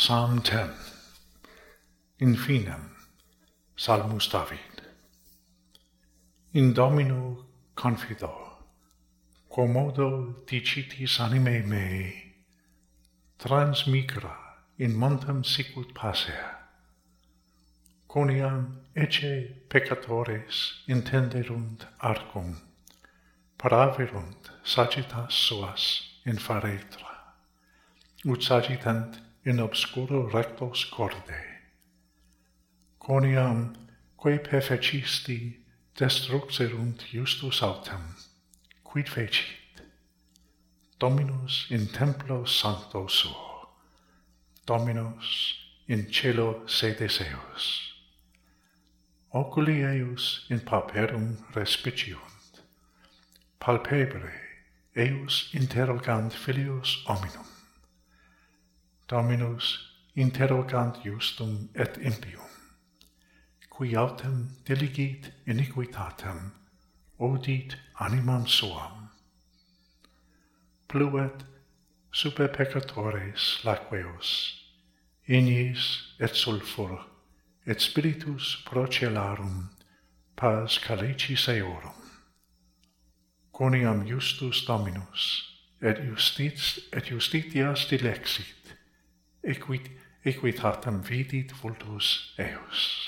Psalm 10 In finem Salmus David. In Domino confido Quomodo dicitis anime mei Transmigra in montem sicut pasea Coniam ecce peccatores intenderunt arcum Paraverunt sagitas suas in faretra Ut sagitant in obscuro rectos corde. Coniam, quae perfecisti, destruxerunt justus autem, quid fecit? Dominus in templo sancto suo, Dominus in cielo sedes eos. Oculi eius in pauperum respiciunt, palpebre eius interrogant filius hominum. Dominus interrogant justum et impium, qui autem diligit iniquitatem, odit animam suam. Pluet super peccatores laqueos, ignis et sulfur, et spiritus procelarum, pas calicis eorum. Coniam justus Dominus, et, justit, et justitias dilexit, equit, equitatem vidit vultus eus.